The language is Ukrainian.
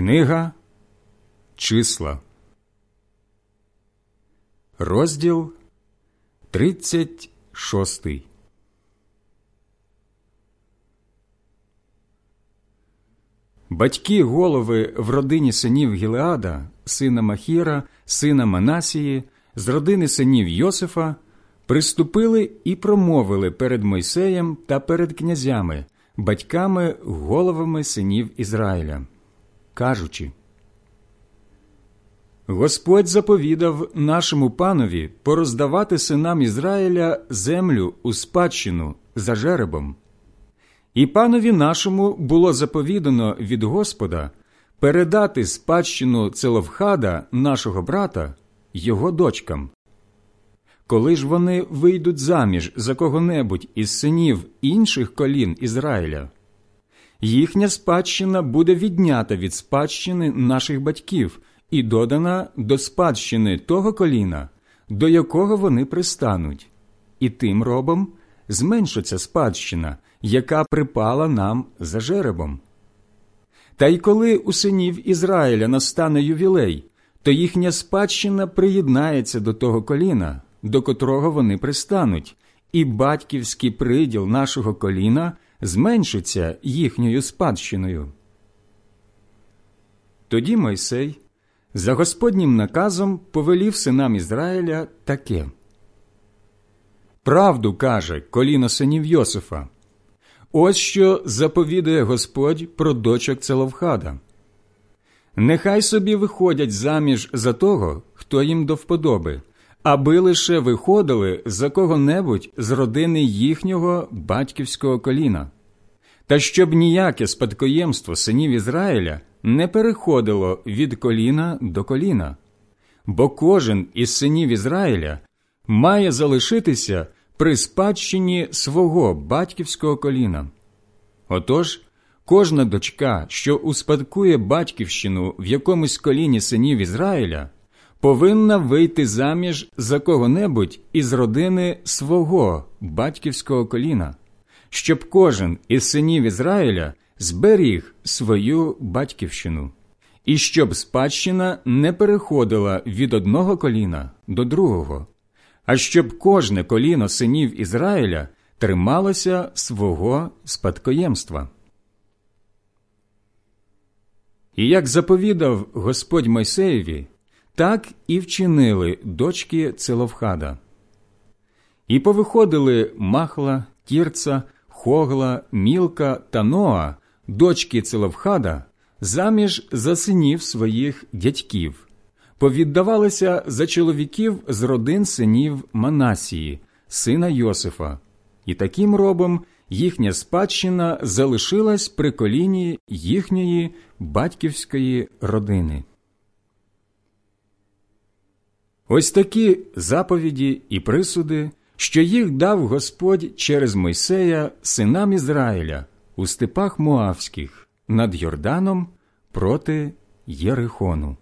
Книга Числа, розділ 36 Батьки голови в родині синів Гілеада, сина Махіра, сина Манасії, з родини синів Йосифа, приступили і промовили перед Мойсеєм та перед князями, батьками, головами синів Ізраїля, кажучи. Господь заповідав нашому панові пороздавати синам Ізраїля землю у спадщину за жеребом. І панові нашому було заповідано від Господа передати спадщину Целовхада, нашого брата, його дочкам. Коли ж вони вийдуть заміж за кого-небудь із синів інших колін Ізраїля, їхня спадщина буде віднята від спадщини наших батьків і додана до спадщини того коліна, до якого вони пристануть, і тим робом зменшиться спадщина, яка припала нам за жеребом. Та й коли у синів Ізраїля настане ювілей, то їхня спадщина приєднається до того коліна, до котрого вони пристануть, і батьківський приділ нашого коліна зменшиться їхньою спадщиною. Тоді Мойсей за Господнім наказом повелів синам Ізраїля таке. Правду каже коліно синів Йосифа. Ось що заповідає Господь про дочок Целовхада. Нехай собі виходять заміж за того, хто їм до вподоби, аби лише виходили за кого-небудь з родини їхнього батьківського коліна, та щоб ніяке спадкоємство синів Ізраїля не переходило від коліна до коліна, бо кожен із синів Ізраїля має залишитися при спадщині свого батьківського коліна. Отож, кожна дочка, що успадкує батьківщину в якомусь коліні синів Ізраїля, повинна вийти заміж за кого-небудь із родини свого батьківського коліна, щоб кожен із синів Ізраїля зберіг свою батьківщину, і щоб спадщина не переходила від одного коліна до другого, а щоб кожне коліно синів Ізраїля трималося свого спадкоємства. І як заповідав Господь Мойсеєві, так і вчинили дочки Целовхада. І повиходили Махла, Тірца, Хогла, Мілка та Ноа, дочки Целовхада, заміж за синів своїх дядьків, повіддавалися за чоловіків з родин синів Манасії, сина Йосифа, і таким робом їхня спадщина залишилась при коліні їхньої батьківської родини. Ось такі заповіді і присуди, що їх дав Господь через Мойсея синам Ізраїля у степах Моавських над Йорданом проти Єрихону.